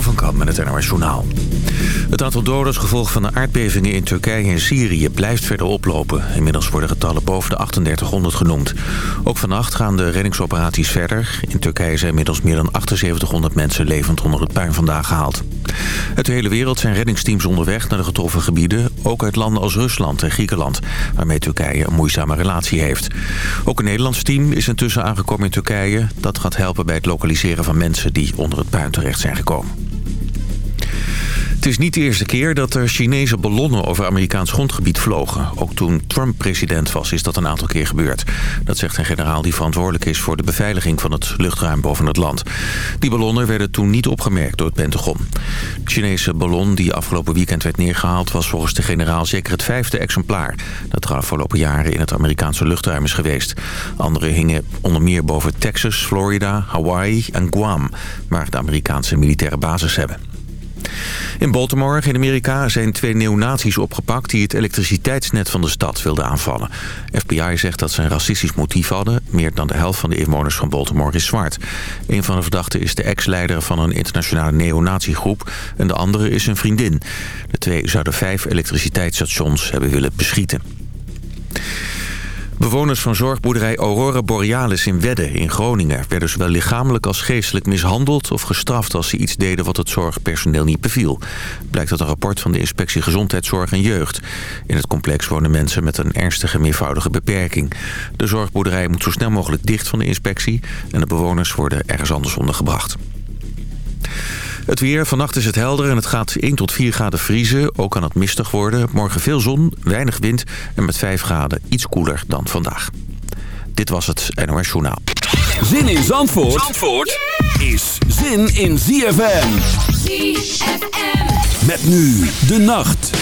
Van Kamp met het NOS Journaal. Het aantal doden als gevolg van de aardbevingen in Turkije en Syrië blijft verder oplopen. Inmiddels worden getallen boven de 3800 genoemd. Ook vannacht gaan de reddingsoperaties verder. In Turkije zijn inmiddels meer dan 7800 mensen levend onder het puin vandaan gehaald. Uit de hele wereld zijn reddingsteams onderweg naar de getroffen gebieden. Ook uit landen als Rusland en Griekenland, waarmee Turkije een moeizame relatie heeft. Ook een Nederlands team is intussen aangekomen in Turkije. Dat gaat helpen bij het lokaliseren van mensen die onder het puin terecht zijn gekomen. Het is niet de eerste keer dat er Chinese ballonnen over Amerikaans grondgebied vlogen. Ook toen Trump president was is dat een aantal keer gebeurd. Dat zegt een generaal die verantwoordelijk is voor de beveiliging van het luchtruim boven het land. Die ballonnen werden toen niet opgemerkt door het Pentagon. De Chinese ballon die afgelopen weekend werd neergehaald was volgens de generaal zeker het vijfde exemplaar. Dat er afgelopen jaren in het Amerikaanse luchtruim is geweest. Andere hingen onder meer boven Texas, Florida, Hawaii en Guam, waar de Amerikaanse militaire basis hebben. In Baltimore in Amerika zijn twee neonazies opgepakt... die het elektriciteitsnet van de stad wilden aanvallen. FBI zegt dat ze een racistisch motief hadden. Meer dan de helft van de inwoners van Baltimore is zwart. Een van de verdachten is de ex-leider van een internationale neonatiegroep... en de andere is een vriendin. De twee zouden vijf elektriciteitsstations hebben willen beschieten. Bewoners van zorgboerderij Aurora Borealis in Wedde in Groningen... werden zowel lichamelijk als geestelijk mishandeld of gestraft... als ze iets deden wat het zorgpersoneel niet beviel. Blijkt uit een rapport van de Inspectie Gezondheidszorg en Jeugd. In het complex wonen mensen met een ernstige meervoudige beperking. De zorgboerderij moet zo snel mogelijk dicht van de inspectie... en de bewoners worden ergens anders ondergebracht. Het weer, vannacht is het helder en het gaat 1 tot 4 graden vriezen. Ook kan het mistig worden. Morgen veel zon, weinig wind en met 5 graden iets koeler dan vandaag. Dit was het NOS Journaal. Zin in Zandvoort, Zandvoort is zin in ZFM. ZFM. Met nu de nacht.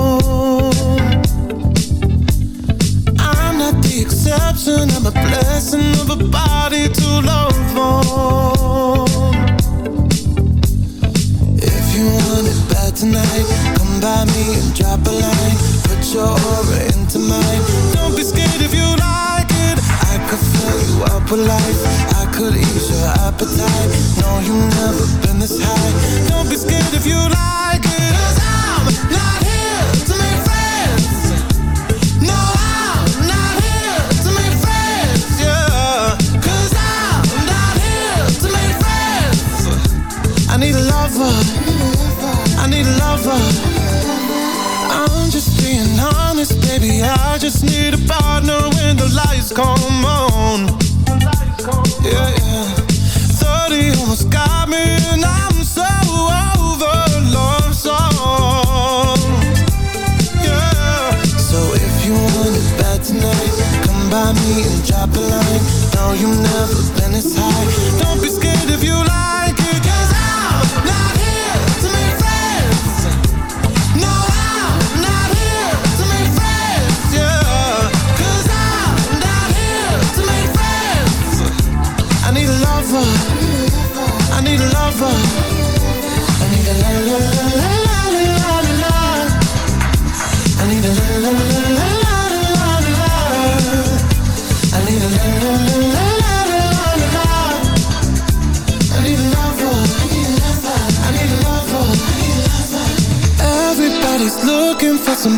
the line. No, you never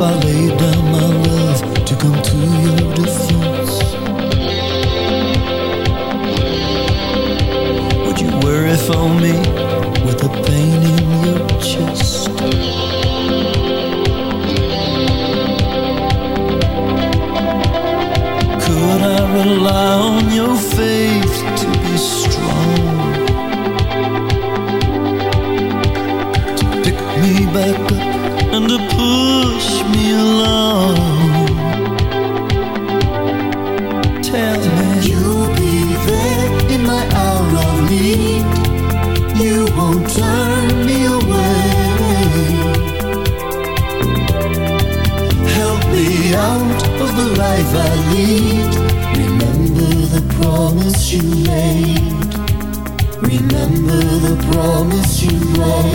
if I lay down my love to come to your defense? Would you worry for me with the pain in your chest? Could I rely on promise you made.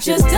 Just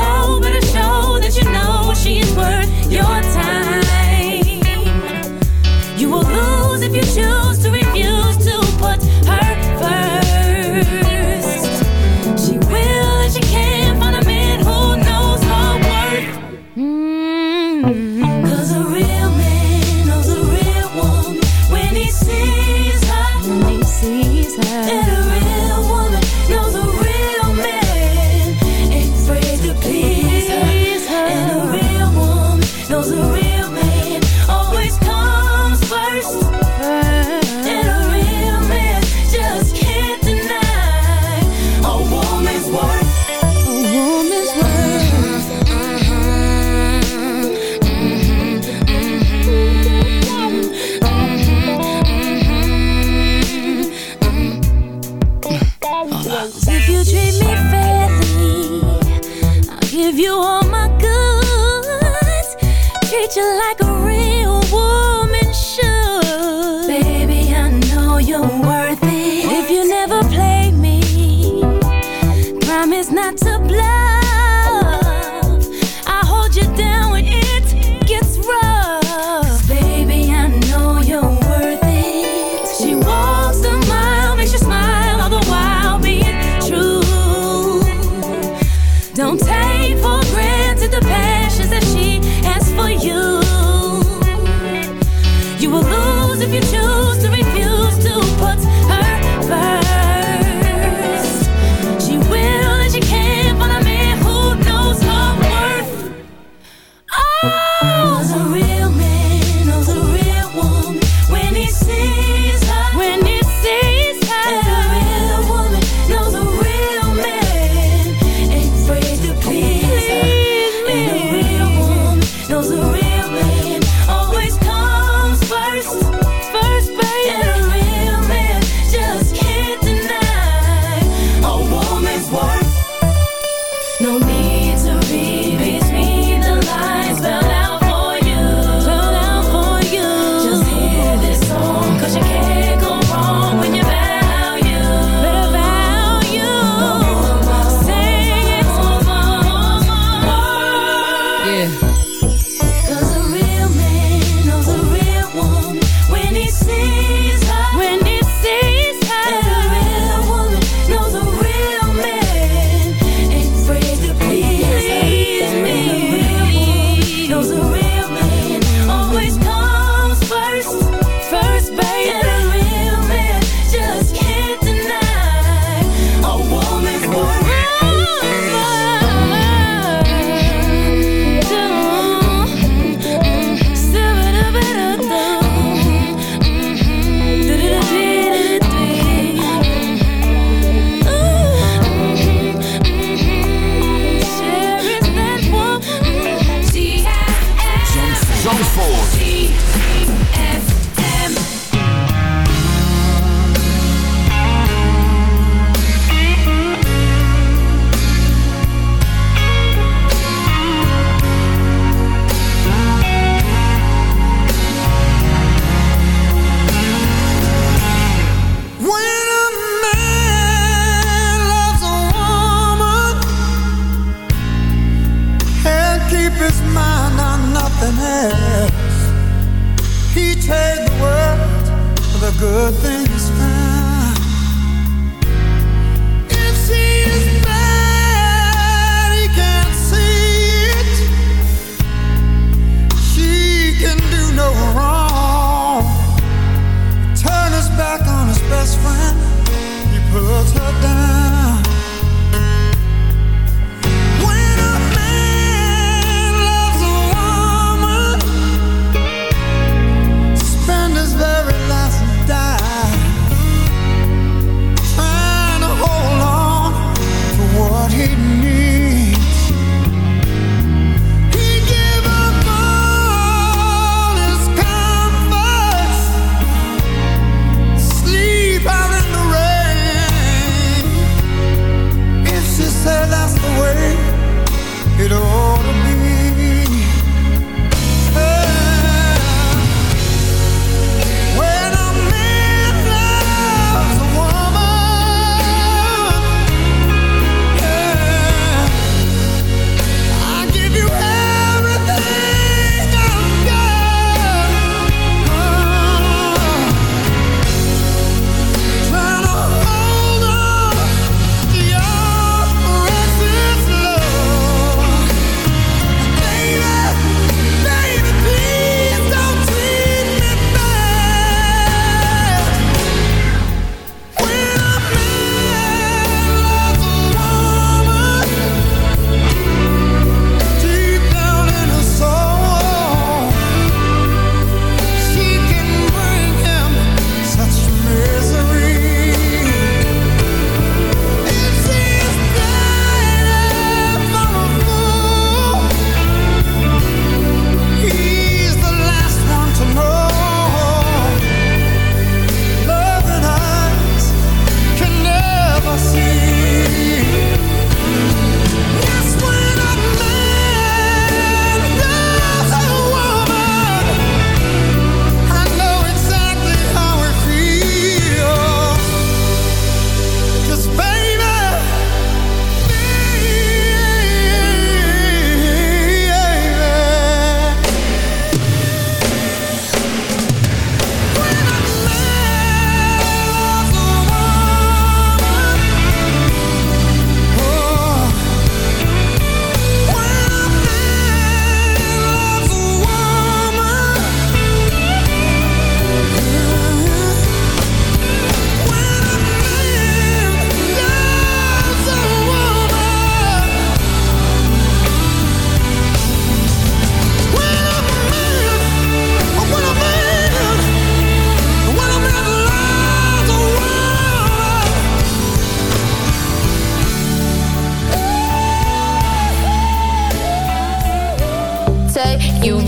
not to bluff.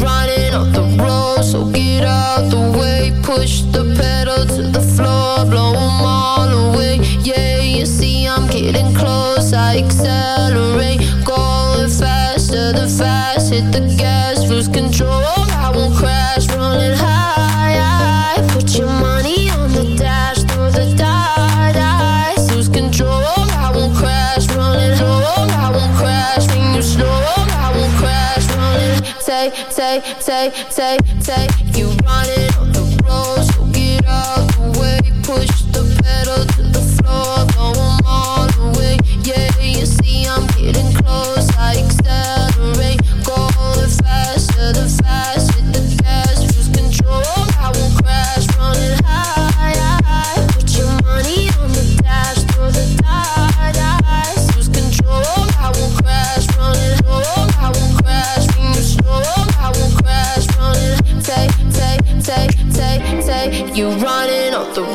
running on the road, so get out the way. Push the pedal to the floor, away. Yeah, you see, I'm getting close, I accelerate. Going faster than fast, hit the gas, lose control. I won't crash, running high. take, take, take, take. You running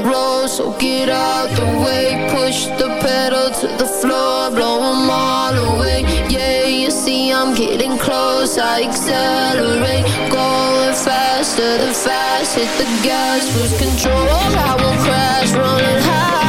road So get out the way. Push the pedal to the floor Blow them all away. Yeah, you see I'm getting close I accelerate. Going faster than fast Hit the gas, lose control. I won't crash, running high.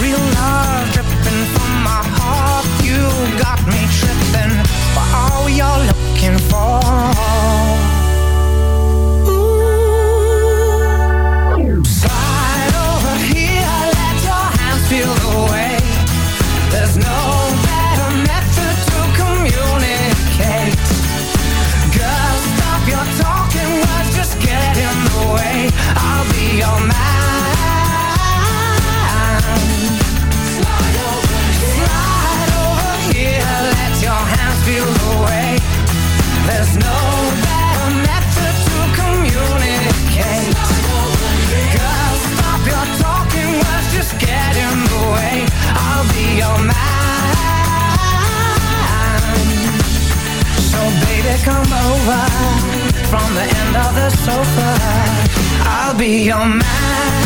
Real love dripping from my heart. You got me tripping. What are we all looking for? your man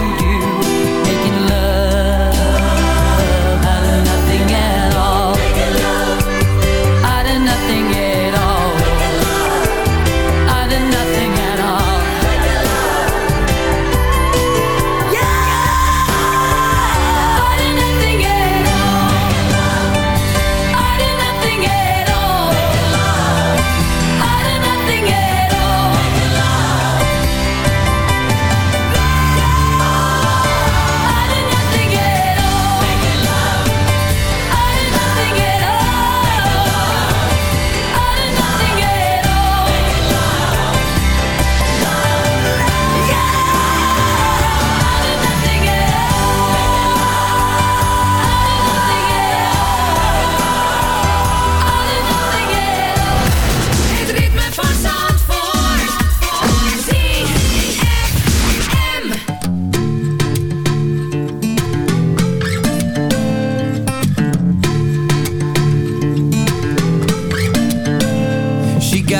you.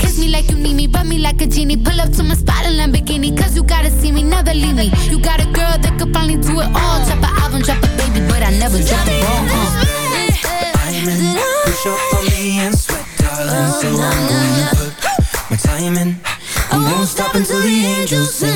Kiss me like you need me, rub me like a genie. Pull up to my spot in Lamborghini, cause you gotta see me, never leave me. You got a girl that could finally do it all. Drop an album, drop a baby, but I never drop uh. the ball. Diamond, push up for me and sweat, darling. So I'm gonna put my time in. I won't stop until the angels sing.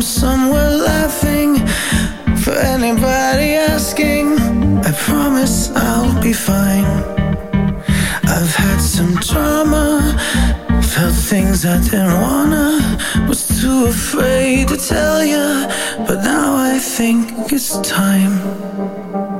Somewhere laughing for anybody asking. I promise I'll be fine. I've had some trauma, felt things I didn't wanna, was too afraid to tell you, but now I think it's time.